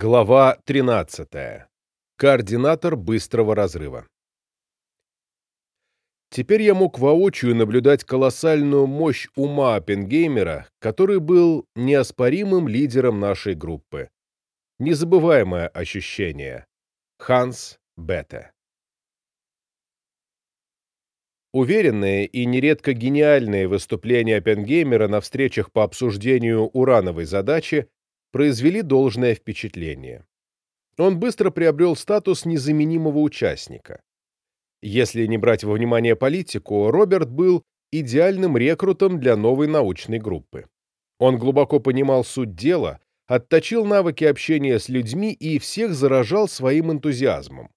Глава 13. Координатор быстрого разрыва. Теперь я мог воочию наблюдать колоссальную мощь ума Оппенгеймера, который был неоспоримым лидером нашей группы. Незабываемое ощущение. Ханс Бетте. Уверенные и нередко гениальные выступления Оппенгеймера на встречах по обсуждению урановой задачи произвели должное впечатление. Он быстро приобрел статус незаменимого участника. Если не брать во внимание политику, Роберт был идеальным рекрутом для новой научной группы. Он глубоко понимал суть дела, отточил навыки общения с людьми и всех заражал своим энтузиазмом.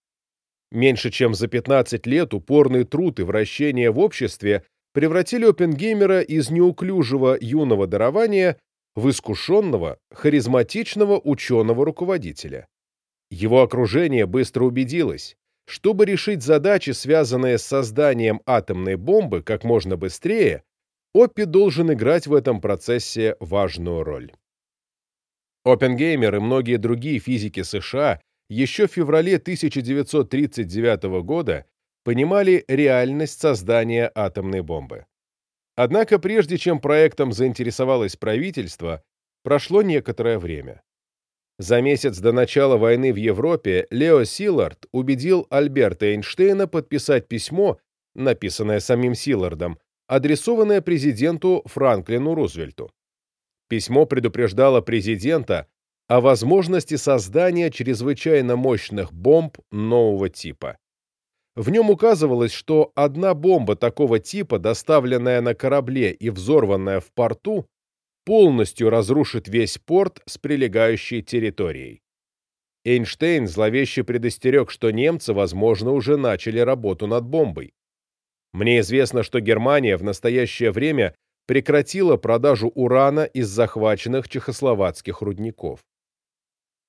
Меньше чем за 15 лет упорный труд и вращение в обществе превратили Оппенгеймера из неуклюжего юного дарования в искушенного, харизматичного ученого-руководителя. Его окружение быстро убедилось, чтобы решить задачи, связанные с созданием атомной бомбы как можно быстрее, Оппи должен играть в этом процессе важную роль. Оппенгеймер и многие другие физики США еще в феврале 1939 года понимали реальность создания атомной бомбы. Однако прежде чем проектом заинтересовалось правительство, прошло некоторое время. За месяц до начала войны в Европе Лео Силлард убедил Альберта Эйнштейна подписать письмо, написанное самим Силлардом, адресованное президенту Франклину Рузвельту. Письмо предупреждало президента о возможности создания чрезвычайно мощных бомб нового типа. В нем указывалось, что одна бомба такого типа, доставленная на корабле и взорванная в порту, полностью разрушит весь порт с прилегающей территорией. Эйнштейн зловеще предостерег, что немцы, возможно, уже начали работу над бомбой. Мне известно, что Германия в настоящее время прекратила продажу урана из захваченных чехословацких рудников.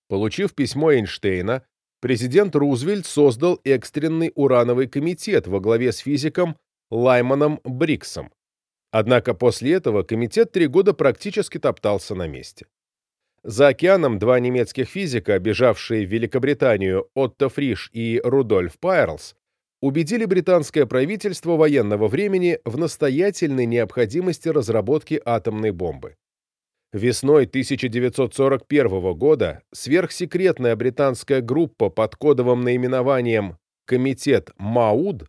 Получив письмо Эйнштейна, президент Рузвельт создал экстренный урановый комитет во главе с физиком Лайманом Бриксом. Однако после этого комитет три года практически топтался на месте. За океаном два немецких физика, бежавшие в Великобританию Отто Фриш и Рудольф Пайрлс, убедили британское правительство военного времени в настоятельной необходимости разработки атомной бомбы. Весной 1941 года сверхсекретная британская группа под кодовым наименованием «Комитет МАУД»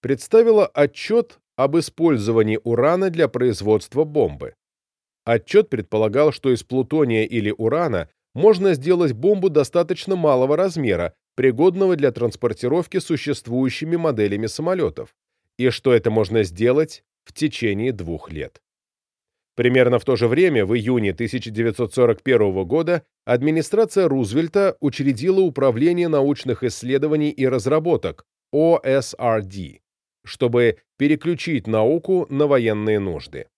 представила отчет об использовании урана для производства бомбы. Отчет предполагал, что из плутония или урана можно сделать бомбу достаточно малого размера, пригодного для транспортировки существующими моделями самолетов, и что это можно сделать в течение двух лет. Примерно в то же время, в июне 1941 года, администрация Рузвельта учредила Управление научных исследований и разработок, ОСРД, чтобы переключить науку на военные нужды.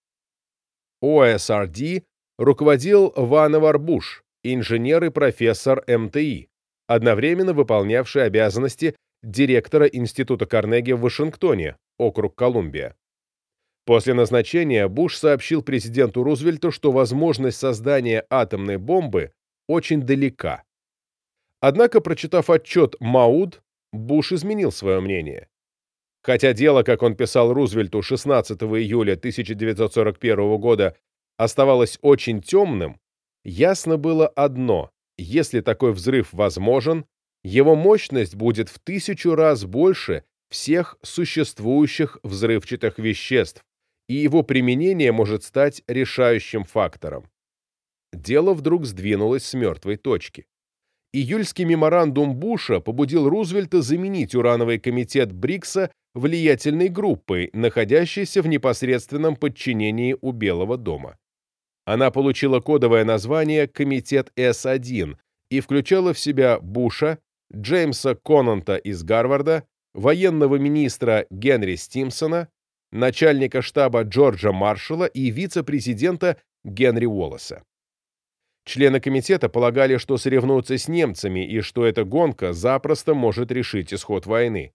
ОСРД руководил Ваневар Буш, инженер и профессор МТИ, одновременно выполнявший обязанности директора Института Карнеги в Вашингтоне, округ Колумбия. После назначения Буш сообщил президенту Рузвельту, что возможность создания атомной бомбы очень далека. Однако, прочитав отчет Мауд, Буш изменил свое мнение. Хотя дело, как он писал Рузвельту 16 июля 1941 года, оставалось очень темным, ясно было одно – если такой взрыв возможен, его мощность будет в тысячу раз больше всех существующих взрывчатых веществ, и его применение может стать решающим фактором. Дело вдруг сдвинулось с мертвой точки. Июльский меморандум Буша побудил Рузвельта заменить урановый комитет Брикса влиятельной группой, находящейся в непосредственном подчинении у Белого дома. Она получила кодовое название «Комитет С-1» и включала в себя Буша, Джеймса Конанта из Гарварда, военного министра Генри Стимсона, начальника штаба Джорджа Маршалла и вице-президента Генри Уоллеса. Члены комитета полагали, что соревнуются с немцами и что эта гонка запросто может решить исход войны.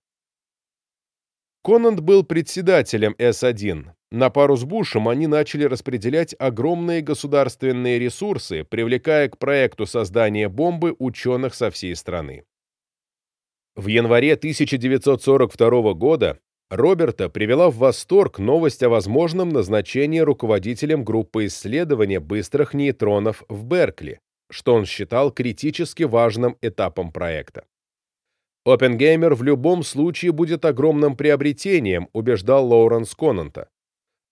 Конант был председателем С-1. На пару с Бушем они начали распределять огромные государственные ресурсы, привлекая к проекту создания бомбы ученых со всей страны. В январе 1942 года Роберта привела в восторг новость о возможном назначении руководителем группы исследования быстрых нейтронов в Беркли, что он считал критически важным этапом проекта. Оппенгеймер в любом случае будет огромным приобретением, убеждал Лоуренс Конанта.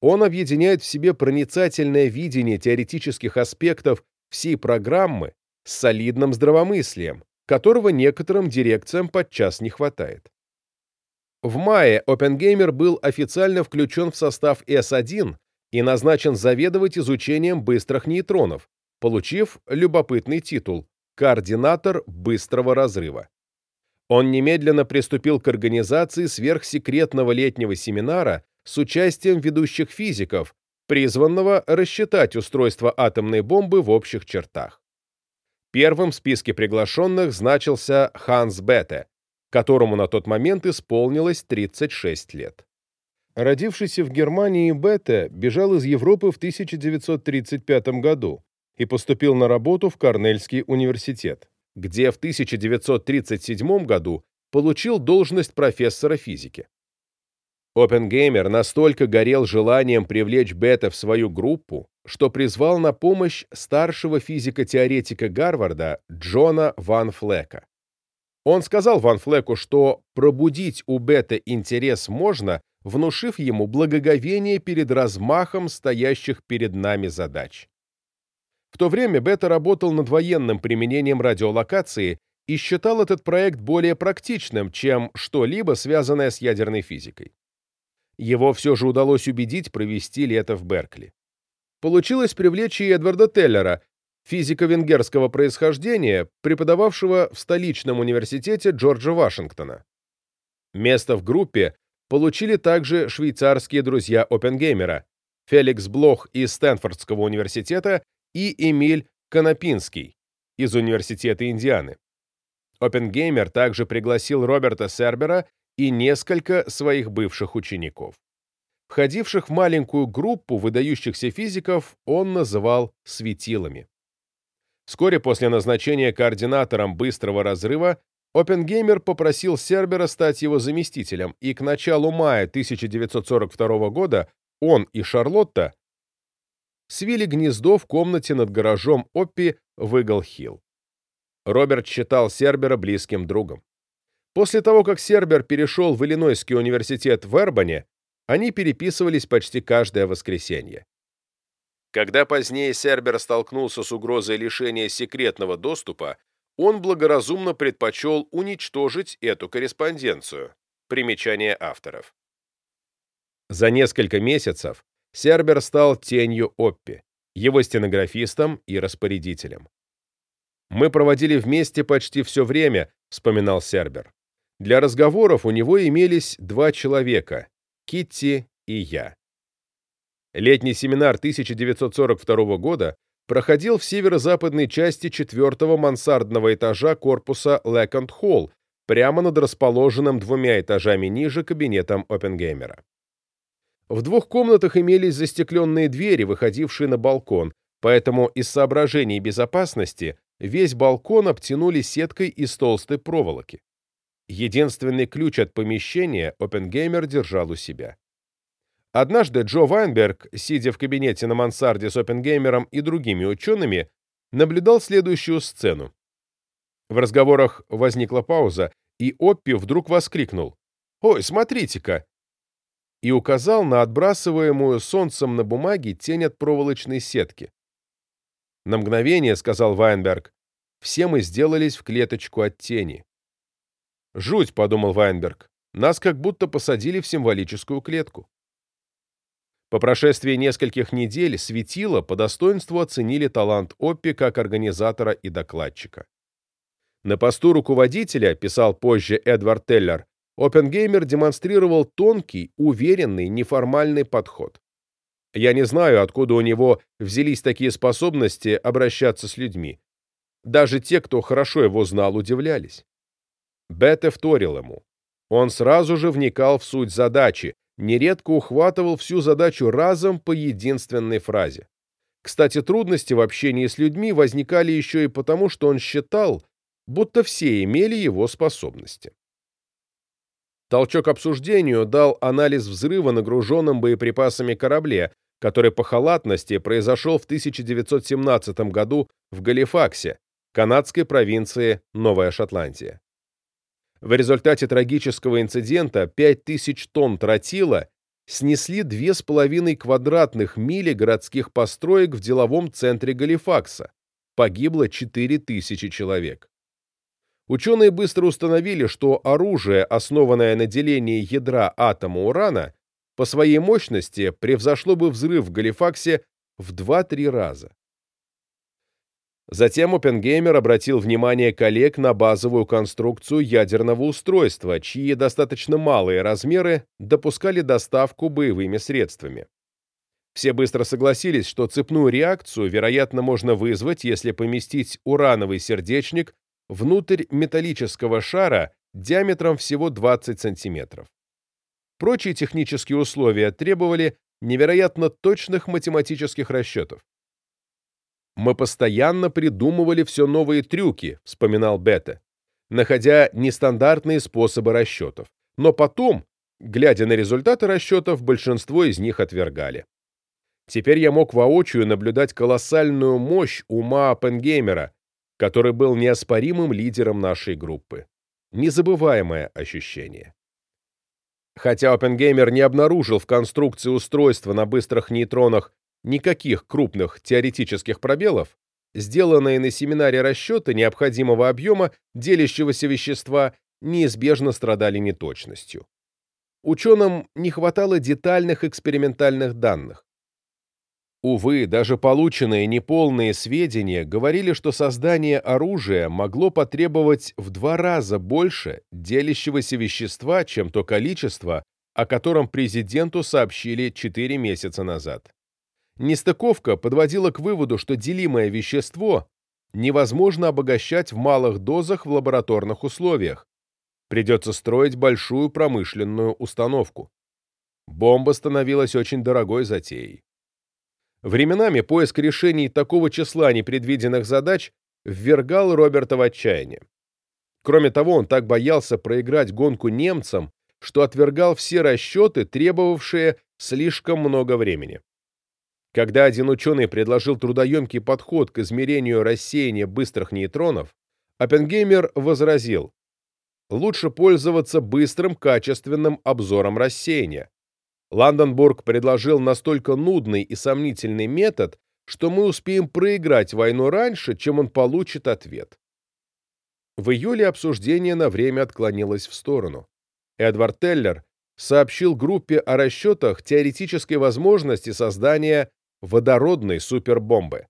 Он объединяет в себе проницательное видение теоретических аспектов всей программы с солидным здравомыслием, которого некоторым дирекциям подчас не хватает. В мае Оппенгеймер был официально включен в состав С-1 и назначен заведовать изучением быстрых нейтронов, получив любопытный титул «Координатор быстрого разрыва». Он немедленно приступил к организации сверхсекретного летнего семинара с участием ведущих физиков, призванного рассчитать устройство атомной бомбы в общих чертах. Первым в списке приглашенных значился Ханс Бетте, которому на тот момент исполнилось 36 лет. Родившийся в Германии Бетте бежал из Европы в 1935 году и поступил на работу в Корнельский университет где в 1937 году получил должность профессора физики. Оппенгеймер настолько горел желанием привлечь Бета в свою группу, что призвал на помощь старшего физико-теоретика Гарварда Джона Ван Флека. Он сказал Ван Флеку, что пробудить у Бета интерес можно, внушив ему благоговение перед размахом стоящих перед нами задач. В то время Бета работал над военным применением радиолокации и считал этот проект более практичным, чем что-либо, связанное с ядерной физикой. Его все же удалось убедить провести лето в Беркли. Получилось привлечь и Эдварда Теллера, физика венгерского происхождения, преподававшего в столичном университете Джорджа Вашингтона. Место в группе получили также швейцарские друзья Оппенгеймера, Феликс Блох из Стэнфордского университета и Эмиль Конопинский из Университета Индианы. Оппенгеймер также пригласил Роберта Сербера и несколько своих бывших учеников. Входивших в маленькую группу выдающихся физиков он называл светилами. Вскоре после назначения координатором быстрого разрыва Оппенгеймер попросил Сербера стать его заместителем, и к началу мая 1942 года он и Шарлотта свили гнездо в комнате над гаражом Оппи в Игл-Хилл. Роберт считал Сербера близким другом. После того, как Сербер перешел в Иллинойский университет в Эрбане, они переписывались почти каждое воскресенье. Когда позднее Сербер столкнулся с угрозой лишения секретного доступа, он благоразумно предпочел уничтожить эту корреспонденцию. Примечание авторов. За несколько месяцев Сербер стал тенью Оппи, его стенографистом и распорядителем. «Мы проводили вместе почти все время», — вспоминал Сербер. «Для разговоров у него имелись два человека — Китти и я». Летний семинар 1942 года проходил в северо-западной части четвертого мансардного этажа корпуса Леконд-Холл, прямо над расположенным двумя этажами ниже кабинетом Оппенгеймера. В двух комнатах имелись застекленные двери, выходившие на балкон, поэтому из соображений безопасности весь балкон обтянули сеткой из толстой проволоки. Единственный ключ от помещения Оппенгеймер держал у себя. Однажды Джо Вайнберг, сидя в кабинете на мансарде с Оппенгеймером и другими учеными, наблюдал следующую сцену. В разговорах возникла пауза, и Оппи вдруг воскликнул. «Ой, смотрите-ка! и указал на отбрасываемую солнцем на бумаге тень от проволочной сетки. «На мгновение», — сказал Вайнберг, — «все мы сделались в клеточку от тени». «Жуть», — подумал Вайнберг, — «нас как будто посадили в символическую клетку». По прошествии нескольких недель светило по достоинству оценили талант Оппи как организатора и докладчика. На посту руководителя, писал позже Эдвард Теллер, Оппенгеймер демонстрировал тонкий, уверенный, неформальный подход. Я не знаю, откуда у него взялись такие способности обращаться с людьми. Даже те, кто хорошо его знал, удивлялись. Бетте вторил ему. Он сразу же вникал в суть задачи, нередко ухватывал всю задачу разом по единственной фразе. Кстати, трудности в общении с людьми возникали еще и потому, что он считал, будто все имели его способности. Толчок обсуждению дал анализ взрыва на груженном боеприпасами корабле, который по халатности произошел в 1917 году в Галифаксе, канадской провинции Новая Шотландия. В результате трагического инцидента 5000 тонн тротила снесли 2,5 квадратных мили городских построек в деловом центре Галифакса. Погибло 4000 человек. Ученые быстро установили, что оружие, основанное на делении ядра атома урана, по своей мощности превзошло бы взрыв в Галифаксе в 2-3 раза. Затем Оппенгеймер обратил внимание коллег на базовую конструкцию ядерного устройства, чьи достаточно малые размеры допускали доставку боевыми средствами. Все быстро согласились, что цепную реакцию, вероятно, можно вызвать, если поместить урановый сердечник внутрь металлического шара диаметром всего 20 сантиметров. Прочие технические условия требовали невероятно точных математических расчетов. «Мы постоянно придумывали все новые трюки», — вспоминал Бета, находя нестандартные способы расчетов. Но потом, глядя на результаты расчетов, большинство из них отвергали. Теперь я мог воочию наблюдать колоссальную мощь ума Оппенгеймера, который был неоспоримым лидером нашей группы. Незабываемое ощущение. Хотя Оппенгеймер не обнаружил в конструкции устройства на быстрых нейтронах никаких крупных теоретических пробелов, сделанные на семинаре расчеты необходимого объема делящегося вещества неизбежно страдали неточностью. Ученым не хватало детальных экспериментальных данных, Увы, даже полученные неполные сведения говорили, что создание оружия могло потребовать в два раза больше делящегося вещества, чем то количество, о котором президенту сообщили 4 месяца назад. Нестыковка подводила к выводу, что делимое вещество невозможно обогащать в малых дозах в лабораторных условиях. Придется строить большую промышленную установку. Бомба становилась очень дорогой затеей. Временами поиск решений такого числа непредвиденных задач ввергал Роберта в отчаяние. Кроме того, он так боялся проиграть гонку немцам, что отвергал все расчеты, требовавшие слишком много времени. Когда один ученый предложил трудоемкий подход к измерению рассеяния быстрых нейтронов, Оппенгеймер возразил, лучше пользоваться быстрым качественным обзором рассеяния. Ланденбург предложил настолько нудный и сомнительный метод, что мы успеем проиграть войну раньше, чем он получит ответ. В июле обсуждение на время отклонилось в сторону. Эдвард Теллер сообщил группе о расчетах теоретической возможности создания водородной супербомбы.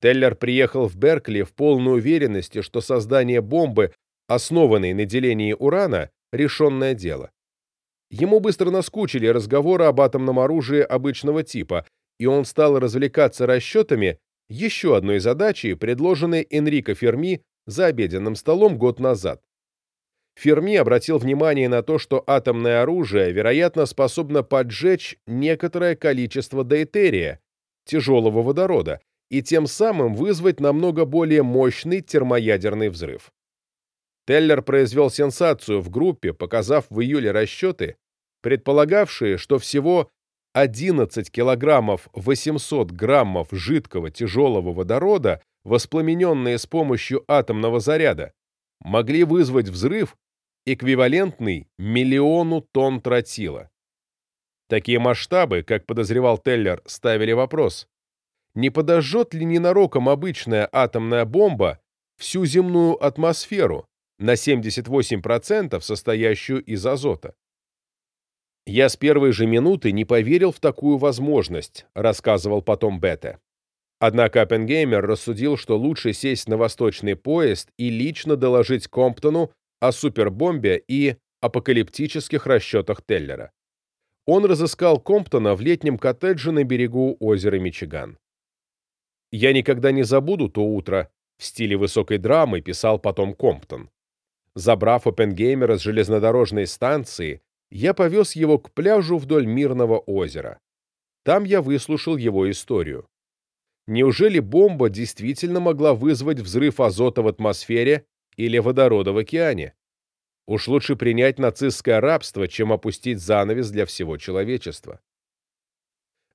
Теллер приехал в Беркли в полной уверенности, что создание бомбы, основанной на делении урана, решенное дело. Ему быстро наскучили разговоры об атомном оружии обычного типа, и он стал развлекаться расчетами еще одной задачи, предложенной Энрико Ферми за обеденным столом год назад. Ферми обратил внимание на то, что атомное оружие, вероятно, способно поджечь некоторое количество дейтерия, тяжелого водорода, и тем самым вызвать намного более мощный термоядерный взрыв. Теллер произвел сенсацию в группе, показав в июле расчеты, предполагавшие, что всего 11 килограммов 800 граммов жидкого тяжелого водорода, воспламененные с помощью атомного заряда, могли вызвать взрыв, эквивалентный миллиону тонн тротила. Такие масштабы, как подозревал Теллер, ставили вопрос, не подожжет ли ненароком обычная атомная бомба всю земную атмосферу, на 78% состоящую из азота. «Я с первой же минуты не поверил в такую возможность», рассказывал потом Бетте. Однако Оппенгеймер рассудил, что лучше сесть на восточный поезд и лично доложить Комптону о супербомбе и апокалиптических расчетах Теллера. Он разыскал Комптона в летнем коттедже на берегу озера Мичиган. «Я никогда не забуду то утро», в стиле высокой драмы писал потом Комптон. Забрав Оппенгеймера с железнодорожной станции, я повез его к пляжу вдоль Мирного озера. Там я выслушал его историю. Неужели бомба действительно могла вызвать взрыв азота в атмосфере или водорода в океане? Уж лучше принять нацистское рабство, чем опустить занавес для всего человечества.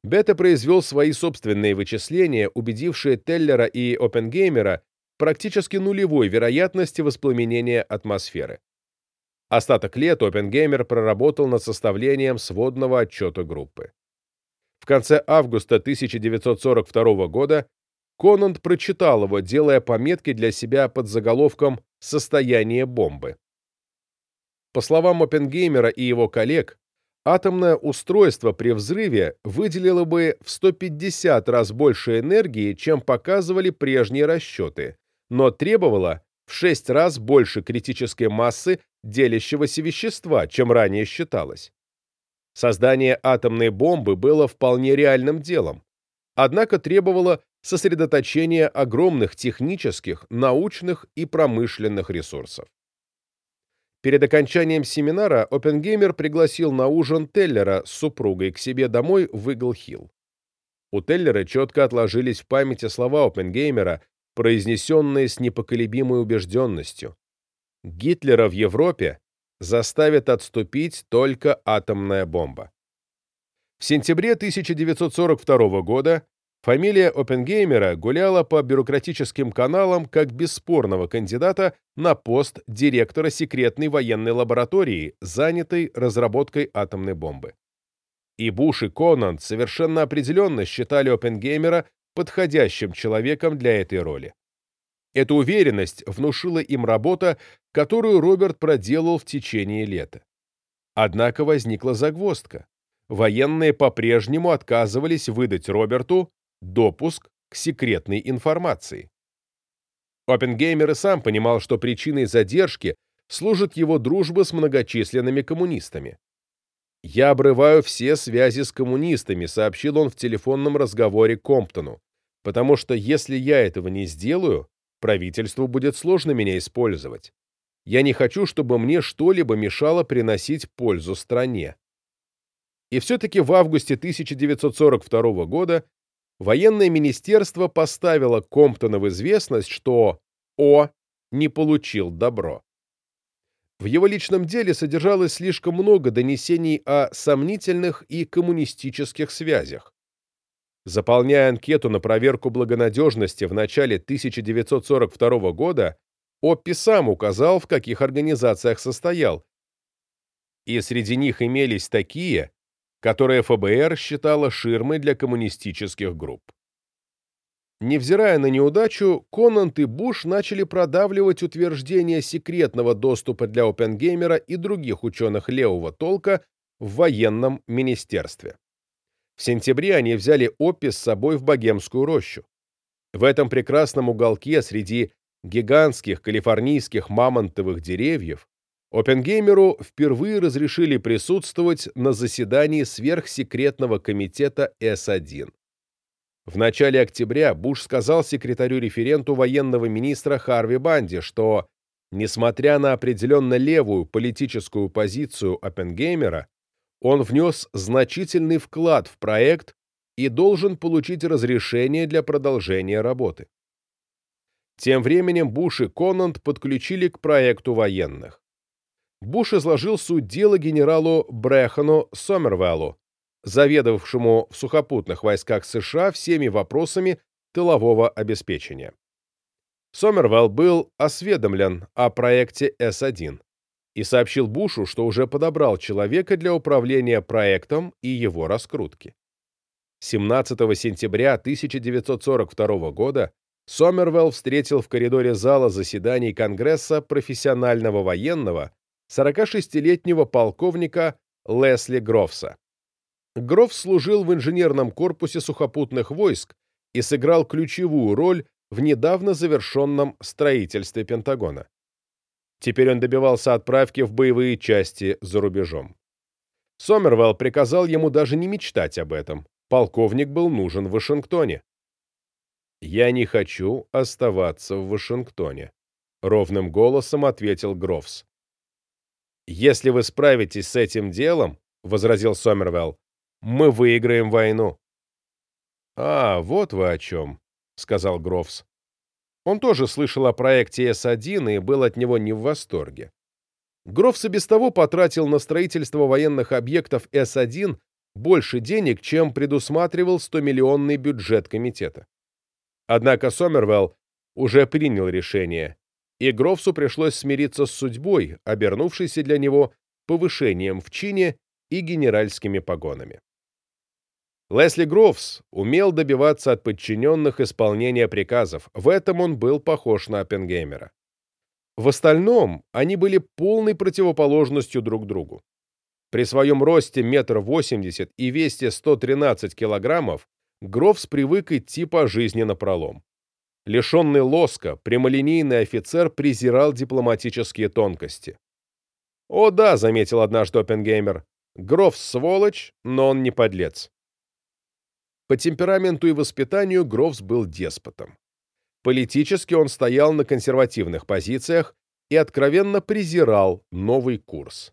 Бета произвел свои собственные вычисления, убедившие Теллера и Оппенгеймера практически нулевой вероятности воспламенения атмосферы. Остаток лет Оппенгеймер проработал над составлением сводного отчета группы. В конце августа 1942 года Конанд прочитал его, делая пометки для себя под заголовком «Состояние бомбы». По словам Оппенгеймера и его коллег, атомное устройство при взрыве выделило бы в 150 раз больше энергии, чем показывали прежние расчеты, но требовало в 6 раз больше критической массы делящегося вещества, чем ранее считалось. Создание атомной бомбы было вполне реальным делом, однако требовало сосредоточения огромных технических, научных и промышленных ресурсов. Перед окончанием семинара Оппенгеймер пригласил на ужин Теллера с супругой к себе домой в Игл-Хилл. У Теллера четко отложились в памяти слова Оппенгеймера, произнесенные с непоколебимой убежденностью. Гитлера в Европе заставит отступить только атомная бомба. В сентябре 1942 года фамилия Оппенгеймера гуляла по бюрократическим каналам как бесспорного кандидата на пост директора секретной военной лаборатории, занятой разработкой атомной бомбы. И Буш и Конанд совершенно определенно считали Оппенгеймера подходящим человеком для этой роли. Эту уверенность внушила им работа, которую Роберт проделал в течение лета. Однако возникла загвоздка. Военные по-прежнему отказывались выдать Роберту допуск к секретной информации. Оппенгеймер и сам понимал, что причиной задержки служит его дружба с многочисленными коммунистами. «Я обрываю все связи с коммунистами», — сообщил он в телефонном разговоре Комптону, «потому что если я этого не сделаю, правительству будет сложно меня использовать. Я не хочу, чтобы мне что-либо мешало приносить пользу стране». И все-таки в августе 1942 года военное министерство поставило Комптона в известность, что О не получил добро. В его личном деле содержалось слишком много донесений о сомнительных и коммунистических связях. Заполняя анкету на проверку благонадежности в начале 1942 года, Оппи сам указал, в каких организациях состоял, и среди них имелись такие, которые ФБР считало ширмой для коммунистических групп. Невзирая на неудачу, Конант и Буш начали продавливать утверждение секретного доступа для Оппенгеймера и других ученых левого толка в военном министерстве. В сентябре они взяли Оппи с собой в Богемскую рощу. В этом прекрасном уголке среди гигантских калифорнийских мамонтовых деревьев Оппенгеймеру впервые разрешили присутствовать на заседании сверхсекретного комитета С-1. В начале октября Буш сказал секретарю-референту военного министра Харви Банди, что, несмотря на определенно левую политическую позицию Оппенгеймера, он внес значительный вклад в проект и должен получить разрешение для продолжения работы. Тем временем Буш и Конант подключили к проекту военных. Буш изложил суть дела генералу Брехану Сомервеллу, заведовавшему в сухопутных войсках США всеми вопросами тылового обеспечения. Сомервелл был осведомлен о проекте С-1 и сообщил Бушу, что уже подобрал человека для управления проектом и его раскрутки. 17 сентября 1942 года Сомервелл встретил в коридоре зала заседаний Конгресса профессионального военного 46-летнего полковника Лесли Грофса. Гроф служил в инженерном корпусе сухопутных войск и сыграл ключевую роль в недавно завершенном строительстве Пентагона. Теперь он добивался отправки в боевые части за рубежом. Сомервелл приказал ему даже не мечтать об этом. Полковник был нужен в Вашингтоне. «Я не хочу оставаться в Вашингтоне», — ровным голосом ответил Грофс. «Если вы справитесь с этим делом, — возразил Сомервелл, — мы выиграем войну». «А, вот вы о чем», — сказал Грофс. Он тоже слышал о проекте С-1 и был от него не в восторге. Грофс и без того потратил на строительство военных объектов С-1 больше денег, чем предусматривал 100-миллионный бюджет комитета. Однако Сомервелл уже принял решение, и Грофсу пришлось смириться с судьбой, обернувшейся для него повышением в чине и генеральскими погонами. Лесли Грофс умел добиваться от подчиненных исполнения приказов, в этом он был похож на Оппенгеймера. В остальном они были полной противоположностью друг другу. При своем росте метр восемьдесят и весе 113 килограммов Грофс привык идти по жизни напролом. Лишенный лоска, прямолинейный офицер презирал дипломатические тонкости. «О да», — заметил однажды Оппенгеймер, — «Грофс сволочь, но он не подлец». По темпераменту и воспитанию Грофс был деспотом. Политически он стоял на консервативных позициях и откровенно презирал новый курс.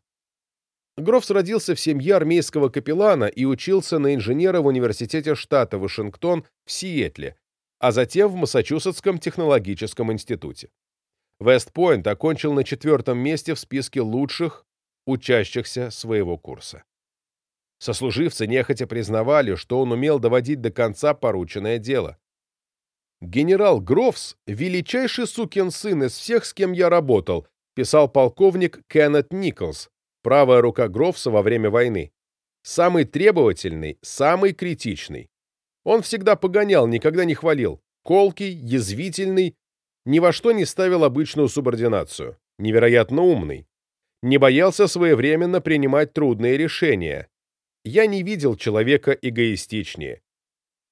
Грофс родился в семье армейского капеллана и учился на инженера в университете штата Вашингтон в Сиэтле, а затем в Массачусетском технологическом институте. Вест-Пойнт окончил на четвертом месте в списке лучших учащихся своего курса. Сослуживцы нехотя признавали, что он умел доводить до конца порученное дело. «Генерал Грофс — величайший сукин сын из всех, с кем я работал», писал полковник Кеннет Николс, правая рука Грофса во время войны. Самый требовательный, самый критичный. Он всегда погонял, никогда не хвалил. Колкий, язвительный, ни во что не ставил обычную субординацию. Невероятно умный. Не боялся своевременно принимать трудные решения. Я не видел человека эгоистичнее.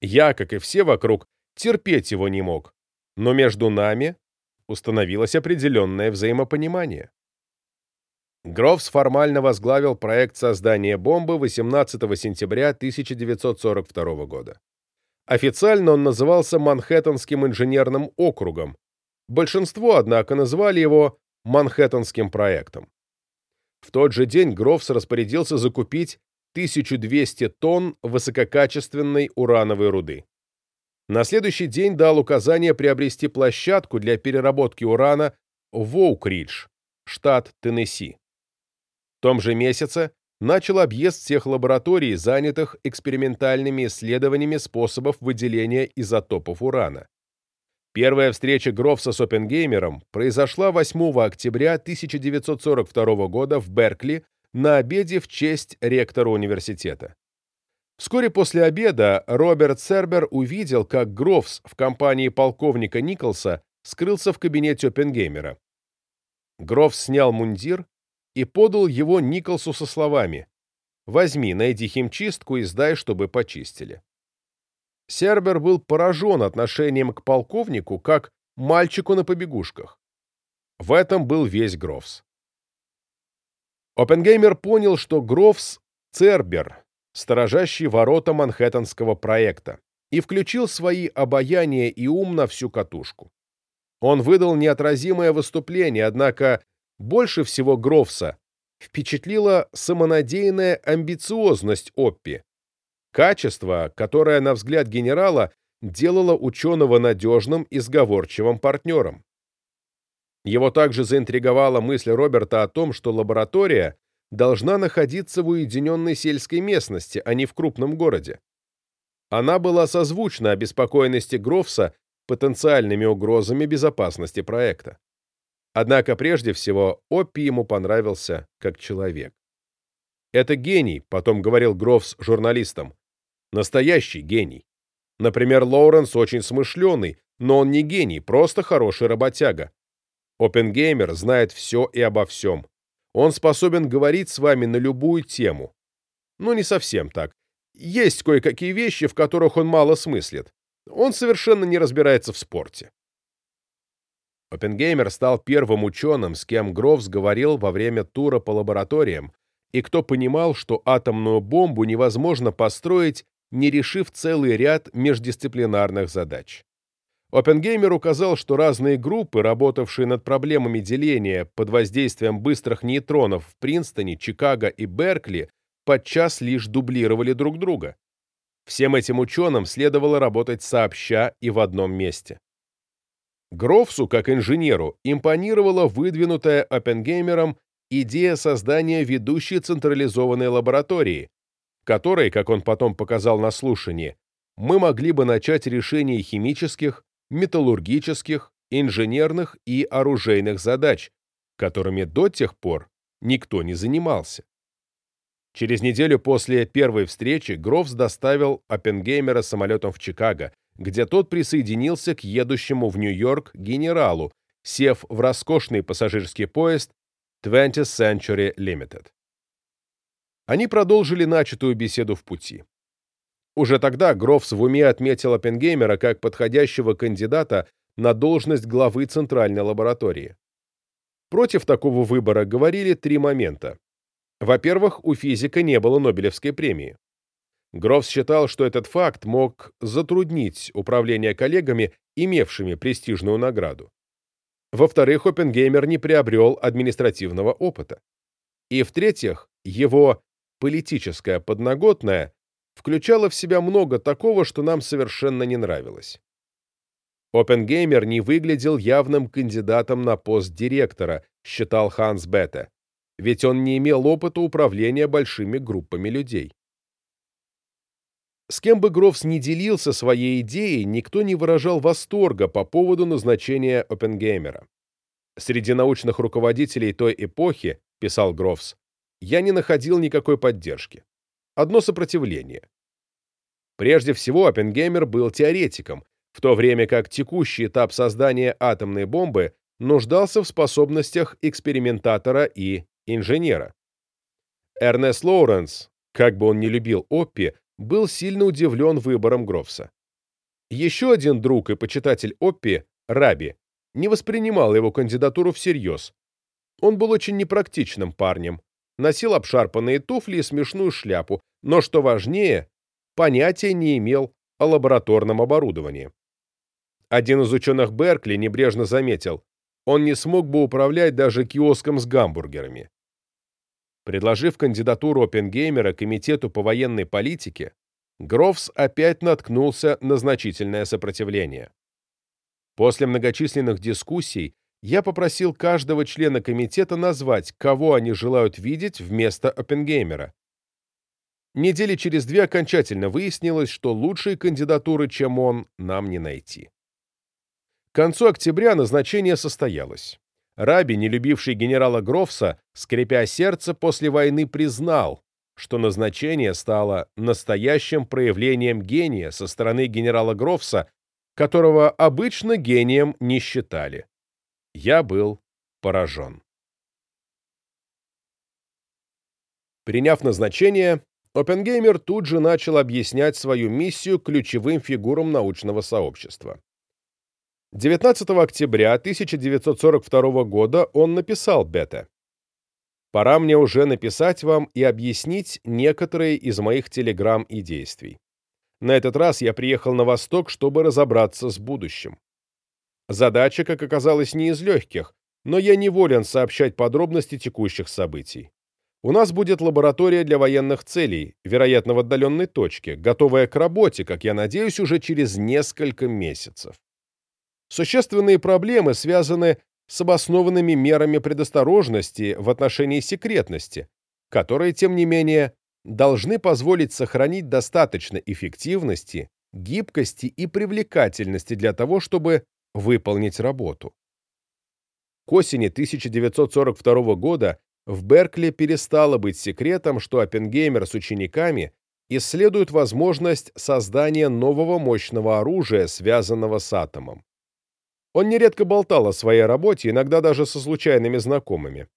Я, как и все вокруг, терпеть его не мог. Но между нами установилось определенное взаимопонимание. Грофс формально возглавил проект создания бомбы 18 сентября 1942 года. Официально он назывался Манхэттенским инженерным округом. Большинство, однако, назвали его Манхэттенским проектом. В тот же день Грофс распорядился закупить 1200 тонн высококачественной урановой руды. На следующий день дал указание приобрести площадку для переработки урана в Оук-Ридж, штат Теннесси том же месяце начал объезд всех лабораторий, занятых экспериментальными исследованиями способов выделения изотопов урана. Первая встреча Грофса с Оппенгеймером произошла 8 октября 1942 года в Беркли на обеде в честь ректора университета. Вскоре после обеда Роберт Сербер увидел, как Грофс в компании полковника Николса скрылся в кабинете Оппенгеймера. Грофс снял мундир и подал его Николсу со словами «Возьми, найди химчистку и сдай, чтобы почистили». Сербер был поражен отношением к полковнику как мальчику на побегушках. В этом был весь Грофс. Оппенгеймер понял, что Грофс — Цербер, сторожащий ворота Манхэттенского проекта, и включил свои обаяния и ум на всю катушку. Он выдал неотразимое выступление, однако больше всего Грофса впечатлила самонадеянная амбициозность Оппи, качество, которое, на взгляд генерала, делало ученого надежным и сговорчивым партнером. Его также заинтриговала мысль Роберта о том, что лаборатория должна находиться в уединенной сельской местности, а не в крупном городе. Она была созвучна обеспокоенности Грофса потенциальными угрозами безопасности проекта. Однако прежде всего Оппи ему понравился как человек. «Это гений», — потом говорил Грофс журналистам. «Настоящий гений. Например, Лоуренс очень смышленый, но он не гений, просто хороший работяга. Опенгеймер знает все и обо всем. Он способен говорить с вами на любую тему. Ну, не совсем так. Есть кое-какие вещи, в которых он мало смыслит. Он совершенно не разбирается в спорте. Оппенгеймер стал первым ученым, с кем Грофс говорил во время тура по лабораториям, и кто понимал, что атомную бомбу невозможно построить, не решив целый ряд междисциплинарных задач. Оппенгеймер указал, что разные группы, работавшие над проблемами деления под воздействием быстрых нейтронов в Принстоне, Чикаго и Беркли, подчас лишь дублировали друг друга. Всем этим ученым следовало работать сообща и в одном месте. Грофсу, как инженеру, импонировала выдвинутая Оппенгеймером идея создания ведущей централизованной лаборатории, которой, как он потом показал на слушании, мы могли бы начать решение химических, металлургических, инженерных и оружейных задач, которыми до тех пор никто не занимался. Через неделю после первой встречи Грофс доставил Оппенгеймера самолетом в Чикаго, где тот присоединился к едущему в Нью-Йорк генералу, сев в роскошный пассажирский поезд 20th Century Limited. Они продолжили начатую беседу в пути. Уже тогда Грофс в уме отметил Оппенгеймера как подходящего кандидата на должность главы Центральной лаборатории. Против такого выбора говорили три момента. Во-первых, у физика не было Нобелевской премии. Грофс считал, что этот факт мог затруднить управление коллегами, имевшими престижную награду. Во-вторых, Оппенгеймер не приобрел административного опыта. И в-третьих, его политическая подноготная включала в себя много такого, что нам совершенно не нравилось. Оппенгеймер не выглядел явным кандидатом на пост директора, считал Ханс Бетте, ведь он не имел опыта управления большими группами людей. С кем бы Грофс не делился своей идеей, никто не выражал восторга по поводу назначения Оппенгеймера. Среди научных руководителей той эпохи, писал Грофс, я не находил никакой поддержки одно сопротивление. Прежде всего, Оппенгеймер был теоретиком, в то время как текущий этап создания атомной бомбы нуждался в способностях экспериментатора и инженера. Эрнест Лоуренс, как бы он ни любил Оппи, был сильно удивлен выбором Грофса. Еще один друг и почитатель Оппи, Раби, не воспринимал его кандидатуру всерьез. Он был очень непрактичным парнем, носил обшарпанные туфли и смешную шляпу, но, что важнее, понятия не имел о лабораторном оборудовании. Один из ученых Беркли небрежно заметил, он не смог бы управлять даже киоском с гамбургерами. Предложив кандидатуру Оппенгеймера Комитету по военной политике, Грофс опять наткнулся на значительное сопротивление. После многочисленных дискуссий я попросил каждого члена комитета назвать, кого они желают видеть вместо Оппенгеймера. Недели через две окончательно выяснилось, что лучшей кандидатуры, чем он, нам не найти. К концу октября назначение состоялось. Раби, не любивший генерала Грофса, скрипя сердце, после войны признал, что назначение стало настоящим проявлением гения со стороны генерала Грофса, которого обычно гением не считали. Я был поражен. Приняв назначение, Оппенгеймер тут же начал объяснять свою миссию ключевым фигурам научного сообщества. 19 октября 1942 года он написал Бете. «Пора мне уже написать вам и объяснить некоторые из моих телеграмм и действий. На этот раз я приехал на Восток, чтобы разобраться с будущим. Задача, как оказалось, не из легких, но я не волен сообщать подробности текущих событий. У нас будет лаборатория для военных целей, вероятно, в отдаленной точке, готовая к работе, как я надеюсь, уже через несколько месяцев. Существенные проблемы связаны с обоснованными мерами предосторожности в отношении секретности, которые, тем не менее, должны позволить сохранить достаточно эффективности, гибкости и привлекательности для того, чтобы выполнить работу. К осени 1942 года в Беркли перестало быть секретом, что Оппенгеймер с учениками исследуют возможность создания нового мощного оружия, связанного с атомом. Он нередко болтал о своей работе, иногда даже со случайными знакомыми.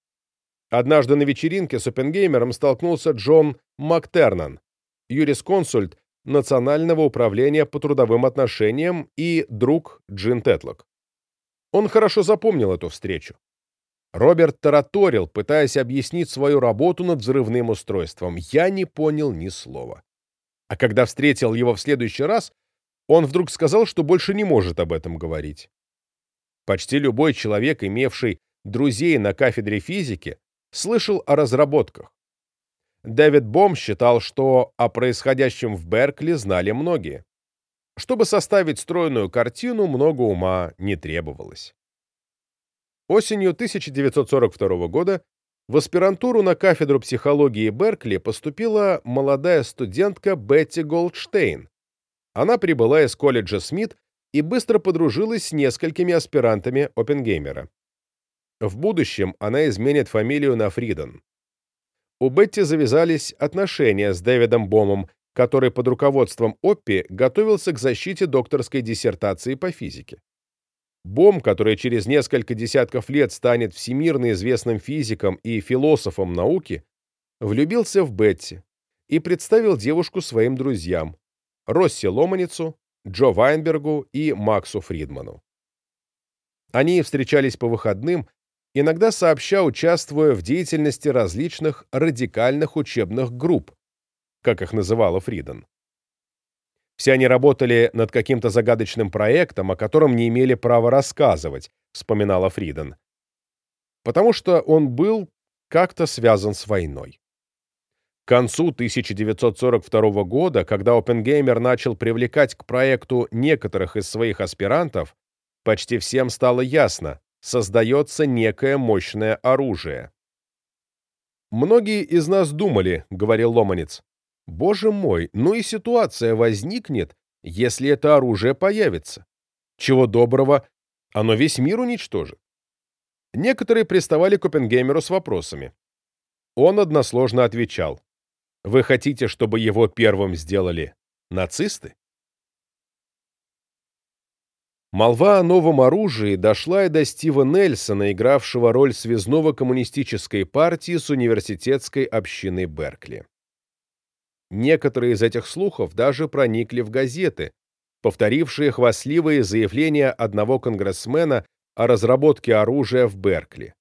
Однажды на вечеринке с Оппенгеймером столкнулся Джон Мактернан, юрисконсульт Национального управления по трудовым отношениям и друг Джин Тетлок. Он хорошо запомнил эту встречу. Роберт тараторил, пытаясь объяснить свою работу над взрывным устройством. Я не понял ни слова. А когда встретил его в следующий раз, он вдруг сказал, что больше не может об этом говорить. Почти любой человек, имевший друзей на кафедре физики, слышал о разработках. Дэвид Бом считал, что о происходящем в Беркли знали многие. Чтобы составить стройную картину, много ума не требовалось. Осенью 1942 года в аспирантуру на кафедру психологии Беркли поступила молодая студентка Бетти Голдштейн. Она прибыла из колледжа Смит и быстро подружилась с несколькими аспирантами Оппенгеймера. В будущем она изменит фамилию на Фриден. У Бетти завязались отношения с Дэвидом Бомом, который под руководством Оппи готовился к защите докторской диссертации по физике. Бом, который через несколько десятков лет станет всемирно известным физиком и философом науки, влюбился в Бетти и представил девушку своим друзьям Росси Ломаницу, Джо Вайнбергу и Максу Фридману. Они встречались по выходным иногда сообща участвуя в деятельности различных радикальных учебных групп, как их называла Фриден. Все они работали над каким-то загадочным проектом, о котором не имели права рассказывать, вспоминала Фриден, потому что он был как-то связан с войной. К концу 1942 года, когда Оппенгеймер начал привлекать к проекту некоторых из своих аспирантов, почти всем стало ясно, создается некое мощное оружие. «Многие из нас думали, — говорил Ломанец, — боже мой, ну и ситуация возникнет, если это оружие появится. Чего доброго, оно весь мир уничтожит. Некоторые приставали к Оппенгеймеру с вопросами. Он односложно отвечал. «Вы хотите, чтобы его первым сделали нацисты?» Молва о новом оружии дошла и до Стива Нельсона, игравшего роль связного коммунистической партии с университетской общиной Беркли. Некоторые из этих слухов даже проникли в газеты, повторившие хвастливые заявления одного конгрессмена о разработке оружия в Беркли.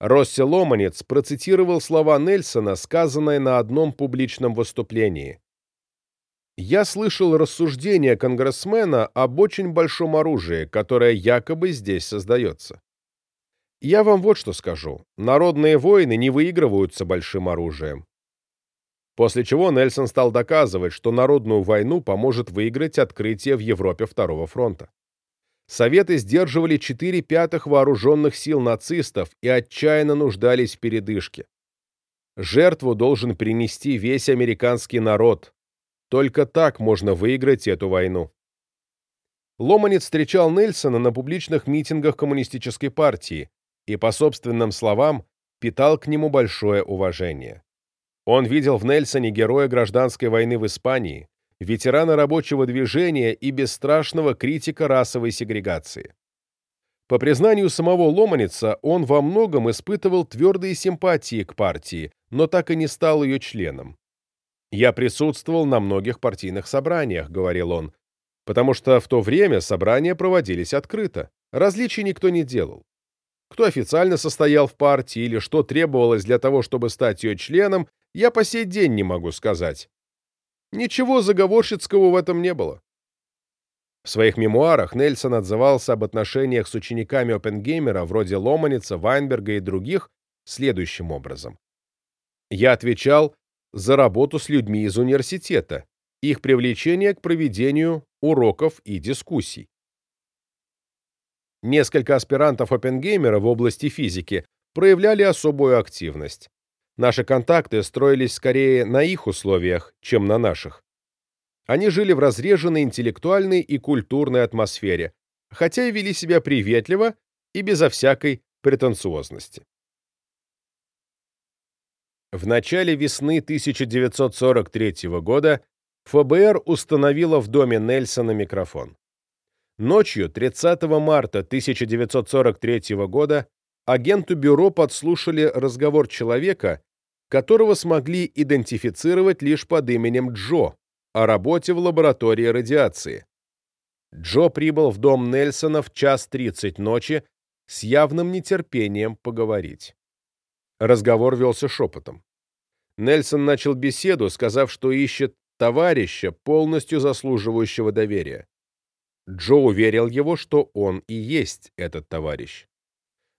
Росси Ломанец процитировал слова Нельсона, сказанные на одном публичном выступлении я слышал рассуждения конгрессмена об очень большом оружии, которое якобы здесь создается. Я вам вот что скажу. Народные войны не выигрываются большим оружием. После чего Нельсон стал доказывать, что народную войну поможет выиграть открытие в Европе Второго фронта. Советы сдерживали 4 пятых вооруженных сил нацистов и отчаянно нуждались в передышке. Жертву должен принести весь американский народ, только так можно выиграть эту войну. Ломанец встречал Нельсона на публичных митингах коммунистической партии и, по собственным словам, питал к нему большое уважение. Он видел в Нельсоне героя гражданской войны в Испании, ветерана рабочего движения и бесстрашного критика расовой сегрегации. По признанию самого Ломаница, он во многом испытывал твердые симпатии к партии, но так и не стал ее членом. «Я присутствовал на многих партийных собраниях», — говорил он, «потому что в то время собрания проводились открыто, различий никто не делал. Кто официально состоял в партии или что требовалось для того, чтобы стать ее членом, я по сей день не могу сказать. Ничего заговорщицкого в этом не было». В своих мемуарах Нельсон отзывался об отношениях с учениками Оппенгеймера вроде Ломаница, Вайнберга и других следующим образом. «Я отвечал, за работу с людьми из университета, их привлечение к проведению уроков и дискуссий. Несколько аспирантов Оппенгеймера в области физики проявляли особую активность. Наши контакты строились скорее на их условиях, чем на наших. Они жили в разреженной интеллектуальной и культурной атмосфере, хотя и вели себя приветливо и безо всякой претенциозности. В начале весны 1943 года ФБР установило в доме Нельсона микрофон. Ночью 30 марта 1943 года агенту бюро подслушали разговор человека, которого смогли идентифицировать лишь под именем Джо, о работе в лаборатории радиации. Джо прибыл в дом Нельсона в час 30 ночи с явным нетерпением поговорить. Разговор велся шепотом. Нельсон начал беседу, сказав, что ищет товарища, полностью заслуживающего доверия. Джо уверил его, что он и есть этот товарищ.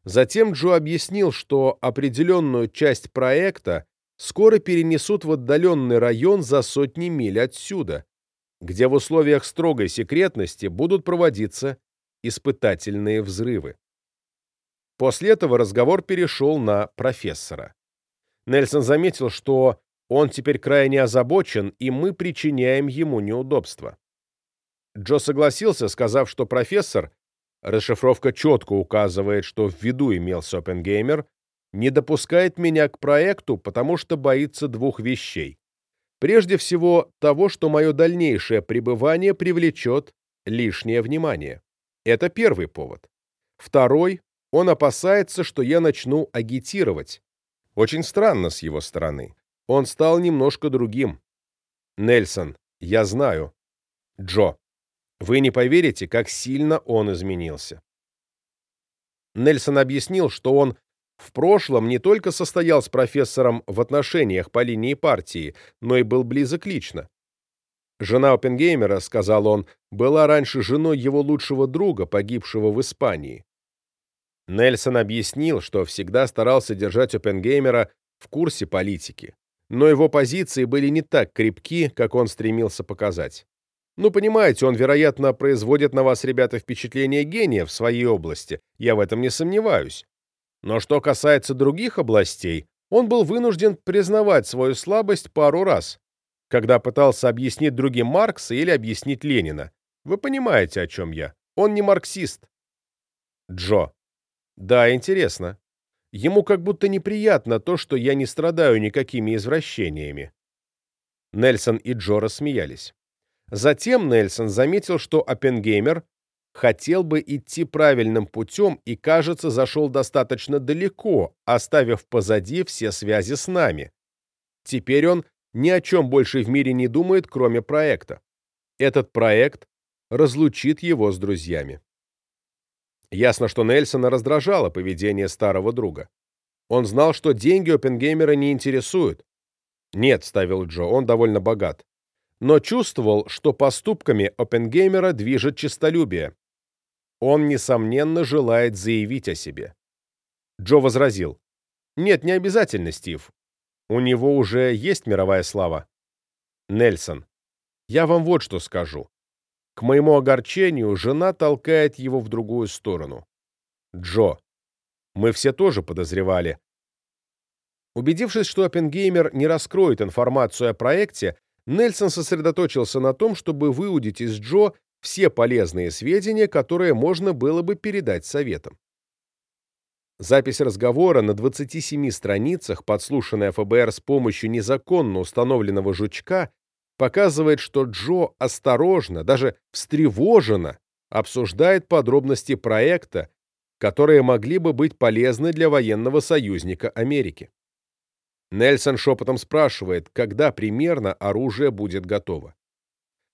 Затем Джо объяснил, что определенную часть проекта скоро перенесут в отдаленный район за сотни миль отсюда, где в условиях строгой секретности будут проводиться испытательные взрывы. После этого разговор перешел на профессора. Нельсон заметил, что он теперь крайне озабочен, и мы причиняем ему неудобства. Джо согласился, сказав, что профессор, расшифровка четко указывает, что в виду имелся Оппенгеймер, не допускает меня к проекту, потому что боится двух вещей. Прежде всего, того, что мое дальнейшее пребывание привлечет лишнее внимание. Это первый повод. Второй, он опасается, что я начну агитировать. Очень странно с его стороны. Он стал немножко другим. Нельсон, я знаю. Джо, вы не поверите, как сильно он изменился. Нельсон объяснил, что он в прошлом не только состоял с профессором в отношениях по линии партии, но и был близок лично. Жена Оппенгеймера, сказал он, была раньше женой его лучшего друга, погибшего в Испании. Нельсон объяснил, что всегда старался держать Оппенгеймера в курсе политики, но его позиции были не так крепки, как он стремился показать. Ну, понимаете, он, вероятно, производит на вас, ребята, впечатление гения в своей области, я в этом не сомневаюсь. Но что касается других областей, он был вынужден признавать свою слабость пару раз, когда пытался объяснить другим Маркса или объяснить Ленина. Вы понимаете, о чем я. Он не марксист. Джо. Да, интересно. Ему как будто неприятно то, что я не страдаю никакими извращениями. Нельсон и Джо рассмеялись. Затем Нельсон заметил, что Оппенгеймер хотел бы идти правильным путем и, кажется, зашел достаточно далеко, оставив позади все связи с нами. Теперь он ни о чем больше в мире не думает, кроме проекта. Этот проект разлучит его с друзьями. Ясно, что Нельсона раздражало поведение старого друга. Он знал, что деньги Оппенгеймера не интересуют. Нет, ставил Джо, он довольно богат. Но чувствовал, что поступками Оппенгеймера движет честолюбие. Он, несомненно, желает заявить о себе. Джо возразил. «Нет, не обязательно, Стив. У него уже есть мировая слава». Нельсон. «Я вам вот что скажу. К моему огорчению, жена толкает его в другую сторону. Джо. Мы все тоже подозревали. Убедившись, что Оппенгеймер не раскроет информацию о проекте, Нельсон сосредоточился на том, чтобы выудить из Джо все полезные сведения, которые можно было бы передать советам. Запись разговора на 27 страницах, подслушанная ФБР с помощью незаконно установленного жучка, показывает, что Джо осторожно, даже встревоженно обсуждает подробности проекта, которые могли бы быть полезны для военного союзника Америки. Нельсон шепотом спрашивает, когда примерно оружие будет готово.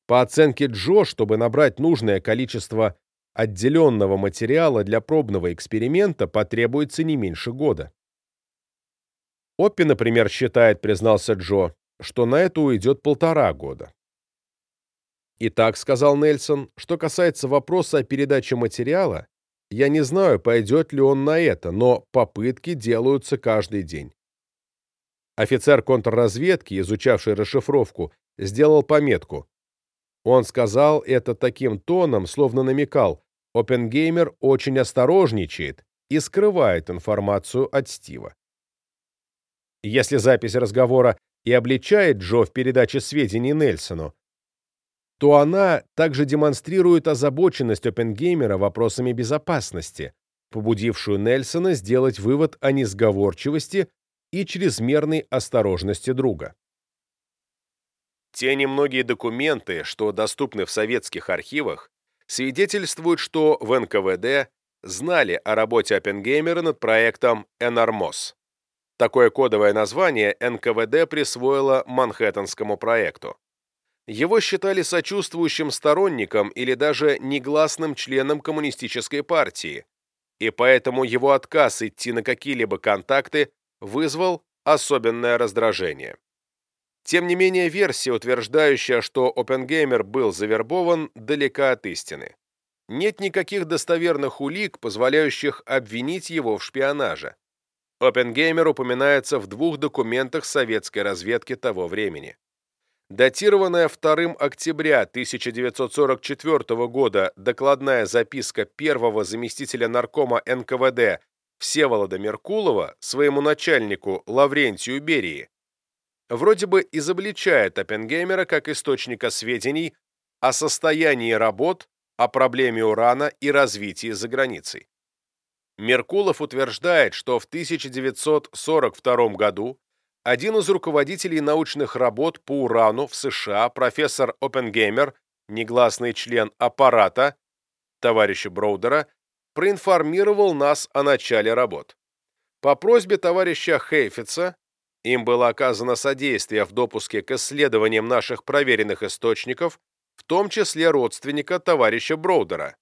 По оценке Джо, чтобы набрать нужное количество отделенного материала для пробного эксперимента, потребуется не меньше года. Оппи, например, считает, признался Джо, что на это уйдет полтора года. «Итак», — сказал Нельсон, — «что касается вопроса о передаче материала, я не знаю, пойдет ли он на это, но попытки делаются каждый день». Офицер контрразведки, изучавший расшифровку, сделал пометку он сказал это таким тоном, словно намекал, Оппенгеймер очень осторожничает и скрывает информацию от Стива. Если запись разговора и обличает Джо в передаче сведений Нельсону, то она также демонстрирует озабоченность Оппенгеймера вопросами безопасности, побудившую Нельсона сделать вывод о несговорчивости и чрезмерной осторожности друга. Те немногие документы, что доступны в советских архивах, свидетельствуют, что в НКВД знали о работе Оппенгеймера над проектом «Энармос». Такое кодовое название НКВД присвоило Манхэттенскому проекту. Его считали сочувствующим сторонником или даже негласным членом коммунистической партии, и поэтому его отказ идти на какие-либо контакты вызвал особенное раздражение. Тем не менее, версия, утверждающая, что Оппенгеймер был завербован, далека от истины. нет никаких достоверных улик, позволяющих обвинить его в шпионаже. Оппенгеймер упоминается в двух документах советской разведки того времени. Датированная 2 октября 1944 года докладная записка первого заместителя наркома НКВД Всеволода Меркулова своему начальнику Лаврентию Берии вроде бы изобличает Оппенгеймера как источника сведений о состоянии работ, о проблеме урана и развитии за границей. Меркулов утверждает, что в 1942 году один из руководителей научных работ по урану в США, профессор Оппенгеймер, негласный член аппарата товарища Броудера, проинформировал нас о начале работ. По просьбе товарища Хейфица им было оказано содействие в допуске к исследованиям наших проверенных источников, в том числе родственника товарища Броудера.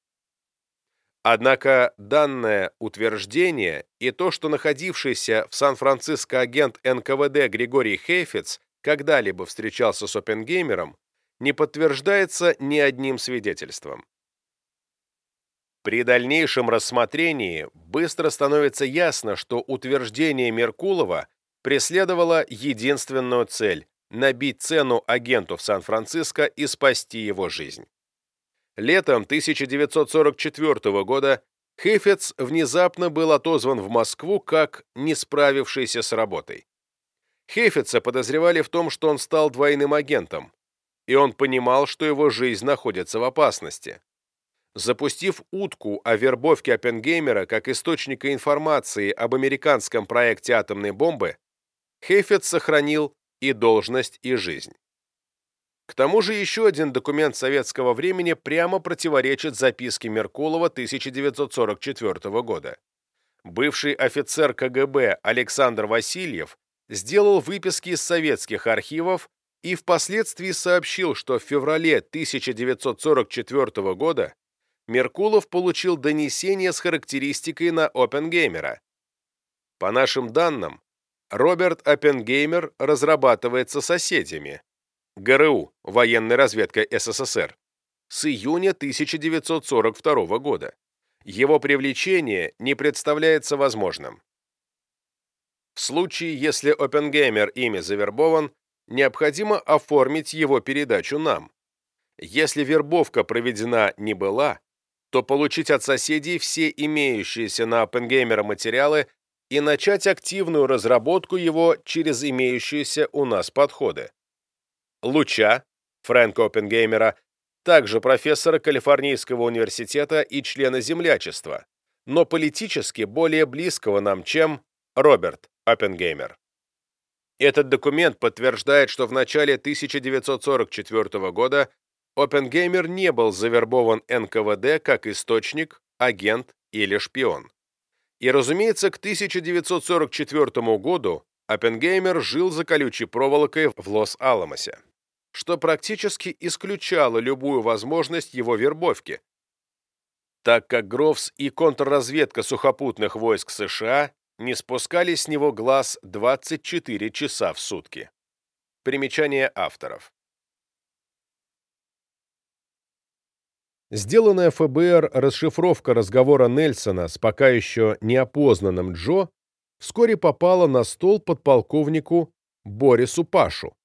Однако данное утверждение и то, что находившийся в Сан-Франциско агент НКВД Григорий Хейфиц когда-либо встречался с Оппенгеймером, не подтверждается ни одним свидетельством. При дальнейшем рассмотрении быстро становится ясно, что утверждение Меркулова преследовало единственную цель – набить цену агенту в Сан-Франциско и спасти его жизнь. Летом 1944 года Хейфец внезапно был отозван в Москву как не справившийся с работой. Хейфеца подозревали в том, что он стал двойным агентом, и он понимал, что его жизнь находится в опасности. Запустив утку о вербовке Оппенгеймера как источника информации об американском проекте атомной бомбы, Хейфец сохранил и должность, и жизнь. К тому же еще один документ советского времени прямо противоречит записке Меркулова 1944 года. Бывший офицер КГБ Александр Васильев сделал выписки из советских архивов и впоследствии сообщил, что в феврале 1944 года Меркулов получил донесение с характеристикой на Оппенгеймера. По нашим данным, Роберт Оппенгеймер разрабатывается соседями, ГРУ, военная разведка СССР, с июня 1942 года. Его привлечение не представляется возможным. В случае, если Оппенгеймер ими завербован, необходимо оформить его передачу нам. Если вербовка проведена не была, то получить от соседей все имеющиеся на Оппенгеймера материалы и начать активную разработку его через имеющиеся у нас подходы. Луча, Фрэнка Оппенгеймера, также профессора Калифорнийского университета и члена землячества, но политически более близкого нам, чем Роберт Оппенгеймер. Этот документ подтверждает, что в начале 1944 года Оппенгеймер не был завербован НКВД как источник, агент или шпион. И, разумеется, к 1944 году Оппенгеймер жил за колючей проволокой в Лос-Аламосе что практически исключало любую возможность его вербовки, так как Грофс и контрразведка сухопутных войск США не спускали с него глаз 24 часа в сутки. Примечание авторов. Сделанная ФБР расшифровка разговора Нельсона с пока еще неопознанным Джо вскоре попала на стол подполковнику Борису Пашу,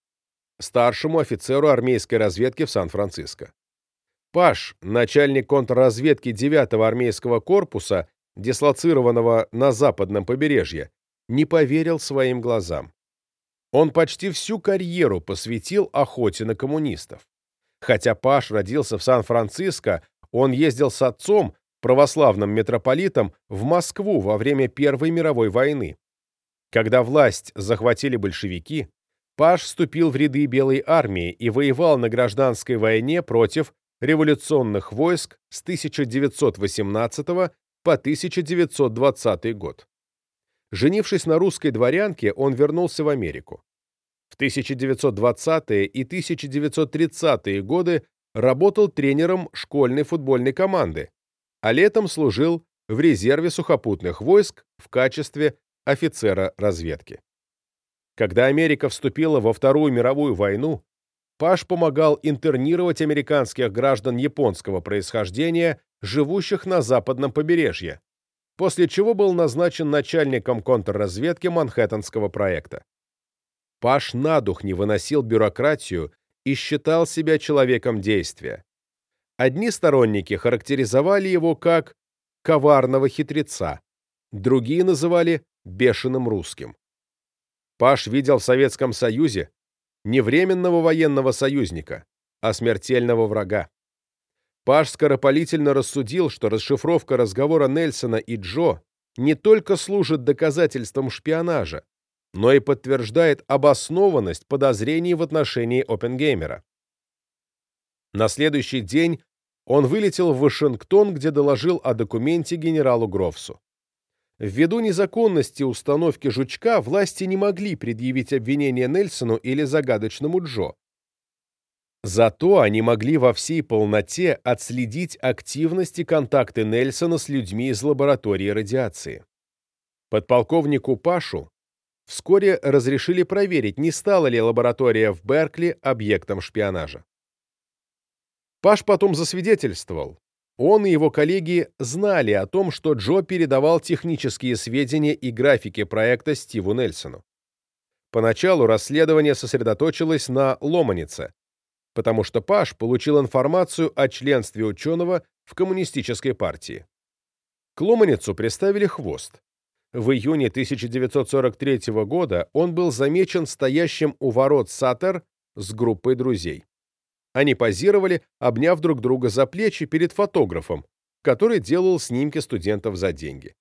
старшему офицеру армейской разведки в Сан-Франциско. Паш, начальник контрразведки 9-го армейского корпуса, дислоцированного на западном побережье, не поверил своим глазам. Он почти всю карьеру посвятил охоте на коммунистов. Хотя Паш родился в Сан-Франциско, он ездил с отцом, православным митрополитом, в Москву во время Первой мировой войны. Когда власть захватили большевики, Паш вступил в ряды Белой армии и воевал на гражданской войне против революционных войск с 1918 по 1920 год. Женившись на русской дворянке, он вернулся в Америку. В 1920-е и 1930-е годы работал тренером школьной футбольной команды, а летом служил в резерве сухопутных войск в качестве офицера разведки. Когда Америка вступила во Вторую мировую войну, Паш помогал интернировать американских граждан японского происхождения, живущих на западном побережье, после чего был назначен начальником контрразведки Манхэттенского проекта. Паш на дух не выносил бюрократию и считал себя человеком действия. Одни сторонники характеризовали его как коварного хитреца, другие называли бешеным русским. Паш видел в Советском Союзе не временного военного союзника, а смертельного врага. Паш скоропалительно рассудил, что расшифровка разговора Нельсона и Джо не только служит доказательством шпионажа, но и подтверждает обоснованность подозрений в отношении Оппенгеймера. На следующий день он вылетел в Вашингтон, где доложил о документе генералу Грофсу. Ввиду незаконности установки жучка власти не могли предъявить обвинение Нельсону или загадочному Джо. Зато они могли во всей полноте отследить активность и контакты Нельсона с людьми из лаборатории радиации. Подполковнику Пашу вскоре разрешили проверить, не стала ли лаборатория в Беркли объектом шпионажа. Паш потом засвидетельствовал, он и его коллеги знали о том, что Джо передавал технические сведения и графики проекта Стиву Нельсону. Поначалу расследование сосредоточилось на Ломанице, потому что Паш получил информацию о членстве ученого в коммунистической партии. К Ломаницу приставили хвост. В июне 1943 года он был замечен стоящим у ворот Сатер с группой друзей. Они позировали, обняв друг друга за плечи перед фотографом, который делал снимки студентов за деньги.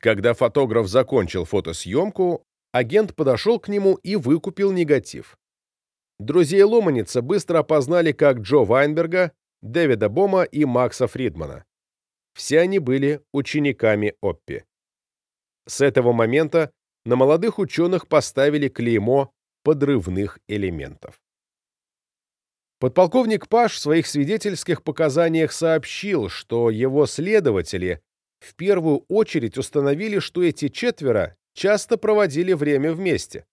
Когда фотограф закончил фотосъемку, агент подошел к нему и выкупил негатив. Друзей Ломаница быстро опознали как Джо Вайнберга, Дэвида Бома и Макса Фридмана. Все они были учениками Оппи. С этого момента на молодых ученых поставили клеймо подрывных элементов. Подполковник Паш в своих свидетельских показаниях сообщил, что его следователи в первую очередь установили, что эти четверо часто проводили время вместе.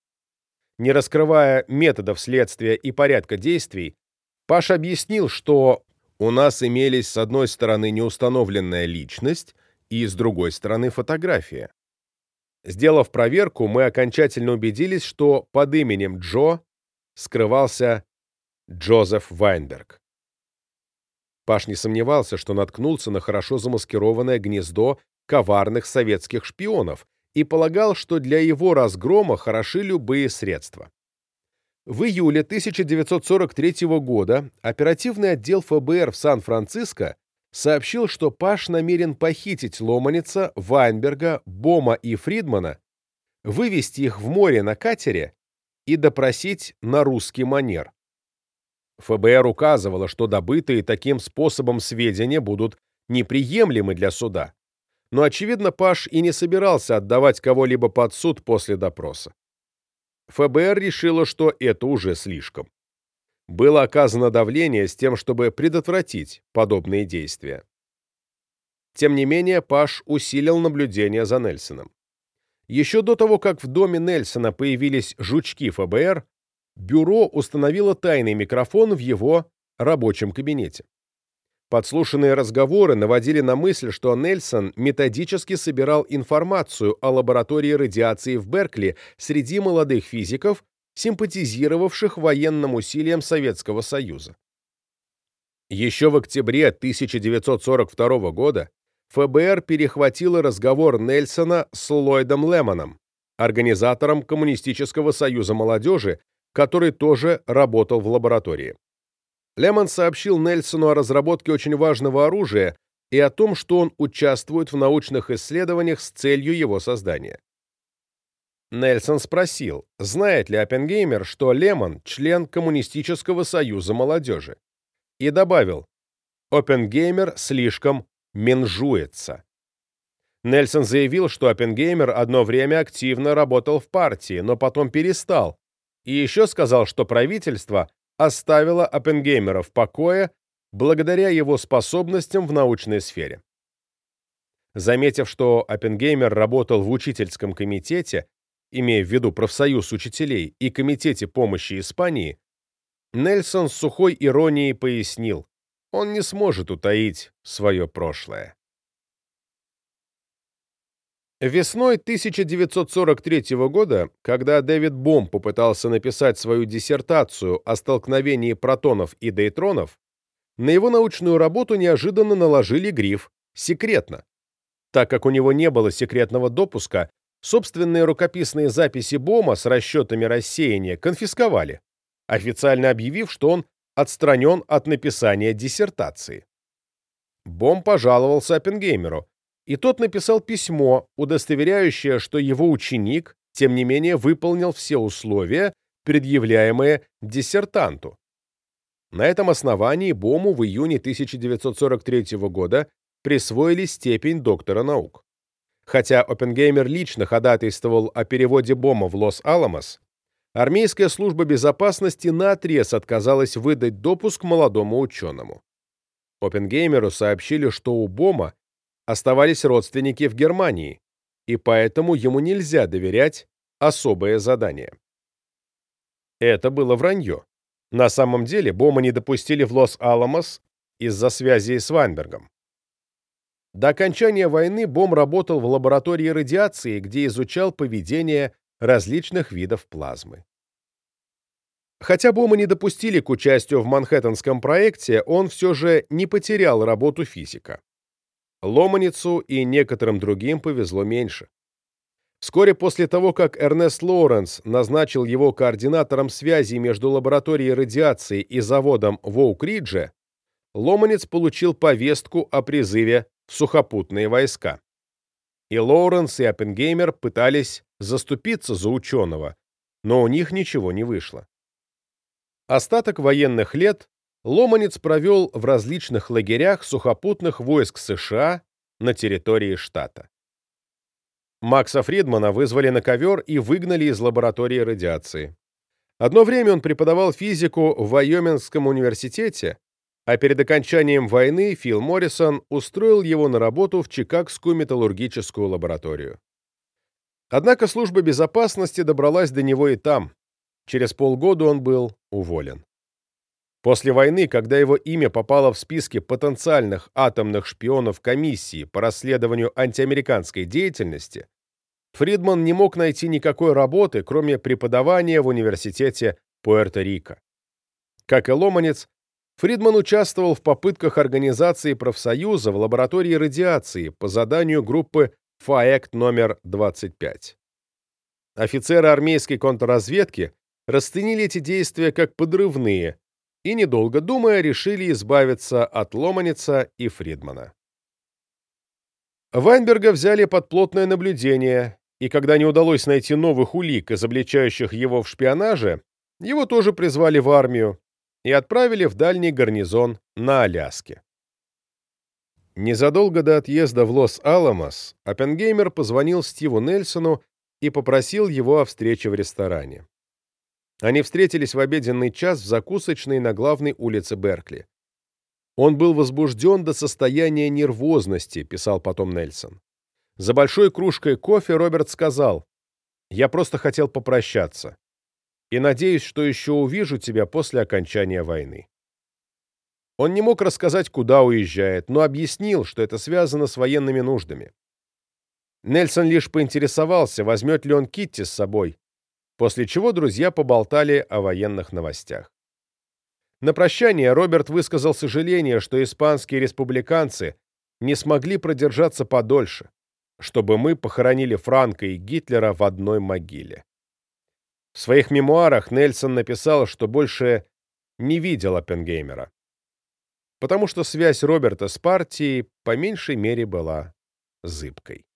Не раскрывая методов следствия и порядка действий, Паш объяснил, что у нас имелись с одной стороны неустановленная личность и с другой стороны фотография. Сделав проверку, мы окончательно убедились, что под именем Джо скрывался Джозеф Вайнберг. Паш не сомневался, что наткнулся на хорошо замаскированное гнездо коварных советских шпионов и полагал, что для его разгрома хороши любые средства. В июле 1943 года оперативный отдел ФБР в Сан-Франциско сообщил, что Паш намерен похитить Ломаница, Вайнберга, Бома и Фридмана, вывести их в море на катере и допросить на русский манер. ФБР указывало, что добытые таким способом сведения будут неприемлемы для суда. Но, очевидно, Паш и не собирался отдавать кого-либо под суд после допроса. ФБР решило, что это уже слишком. Было оказано давление с тем, чтобы предотвратить подобные действия. Тем не менее, Паш усилил наблюдение за Нельсоном. Еще до того, как в доме Нельсона появились жучки ФБР, бюро установило тайный микрофон в его рабочем кабинете. Подслушанные разговоры наводили на мысль, что Нельсон методически собирал информацию о лаборатории радиации в Беркли среди молодых физиков, симпатизировавших военным усилиям Советского Союза. Еще в октябре 1942 года ФБР перехватило разговор Нельсона с Ллойдом Лемоном, организатором Коммунистического союза молодежи, который тоже работал в лаборатории. Лемон сообщил Нельсону о разработке очень важного оружия и о том, что он участвует в научных исследованиях с целью его создания. Нельсон спросил, знает ли Оппенгеймер, что Лемон – член Коммунистического союза молодежи, и добавил, Оппенгеймер слишком менжуется. Нельсон заявил, что Оппенгеймер одно время активно работал в партии, но потом перестал, и еще сказал, что правительство оставило Оппенгеймера в покое благодаря его способностям в научной сфере. Заметив, что Оппенгеймер работал в учительском комитете, имея в виду профсоюз учителей и комитете помощи Испании, Нельсон с сухой иронией пояснил, он не сможет утаить свое прошлое. Весной 1943 года, когда Дэвид Бом попытался написать свою диссертацию о столкновении протонов и дейтронов, на его научную работу неожиданно наложили гриф «секретно». Так как у него не было секретного допуска, собственные рукописные записи Бома с расчетами рассеяния конфисковали, официально объявив, что он отстранен от написания диссертации. Бом пожаловался Оппенгеймеру, и тот написал письмо, удостоверяющее, что его ученик, тем не менее, выполнил все условия, предъявляемые диссертанту. На этом основании Бому в июне 1943 года присвоили степень доктора наук. Хотя Оппенгеймер лично ходатайствовал о переводе Бома в Лос-Аламос, армейская служба безопасности наотрез отказалась выдать допуск молодому ученому. Оппенгеймеру сообщили, что у Бома оставались родственники в Германии, и поэтому ему нельзя доверять особое задание. Это было вранье. На самом деле Бома не допустили в Лос-Аламос из-за связи с Вайнбергом. До окончания войны Бом работал в лаборатории радиации, где изучал поведение различных видов плазмы. Хотя Бома не допустили к участию в Манхэттенском проекте, он все же не потерял работу физика. Ломаницу и некоторым другим повезло меньше. Вскоре после того, как Эрнест Лоуренс назначил его координатором связи между лабораторией радиации и заводом в Оук-Ридже, Ломанец получил повестку о призыве в сухопутные войска. И Лоуренс, и Оппенгеймер пытались заступиться за ученого, но у них ничего не вышло. Остаток военных лет Ломанец провел в различных лагерях сухопутных войск США на территории штата. Макса Фридмана вызвали на ковер и выгнали из лаборатории радиации. Одно время он преподавал физику в Вайомингском университете, а перед окончанием войны Фил Моррисон устроил его на работу в Чикагскую металлургическую лабораторию. Однако служба безопасности добралась до него и там. Через полгода он был уволен. После войны, когда его имя попало в списки потенциальных атомных шпионов комиссии по расследованию антиамериканской деятельности, Фридман не мог найти никакой работы, кроме преподавания в университете Пуэрто-Рико. Как и Ломанец, Фридман участвовал в попытках организации профсоюза в лаборатории радиации по заданию группы ФАЭК номер 25. Офицеры армейской контрразведки расценили эти действия как подрывные, и, недолго думая, решили избавиться от Ломаница и Фридмана. Вайнберга взяли под плотное наблюдение, и когда не удалось найти новых улик, изобличающих его в шпионаже, его тоже призвали в армию и отправили в дальний гарнизон на Аляске. Незадолго до отъезда в Лос-Аламос Оппенгеймер позвонил Стиву Нельсону и попросил его о встрече в ресторане. Они встретились в обеденный час в закусочной на главной улице Беркли. Он был возбужден до состояния нервозности, писал потом Нельсон. За большой кружкой кофе Роберт сказал, «Я просто хотел попрощаться и надеюсь, что еще увижу тебя после окончания войны». Он не мог рассказать, куда уезжает, но объяснил, что это связано с военными нуждами. Нельсон лишь поинтересовался, возьмет ли он Китти с собой, после чего друзья поболтали о военных новостях. На прощание Роберт высказал сожаление, что испанские республиканцы не смогли продержаться подольше, чтобы мы похоронили Франка и Гитлера в одной могиле. В своих мемуарах Нельсон написал, что больше не видел Оппенгеймера, потому что связь Роберта с партией по меньшей мере была зыбкой.